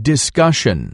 Discussion.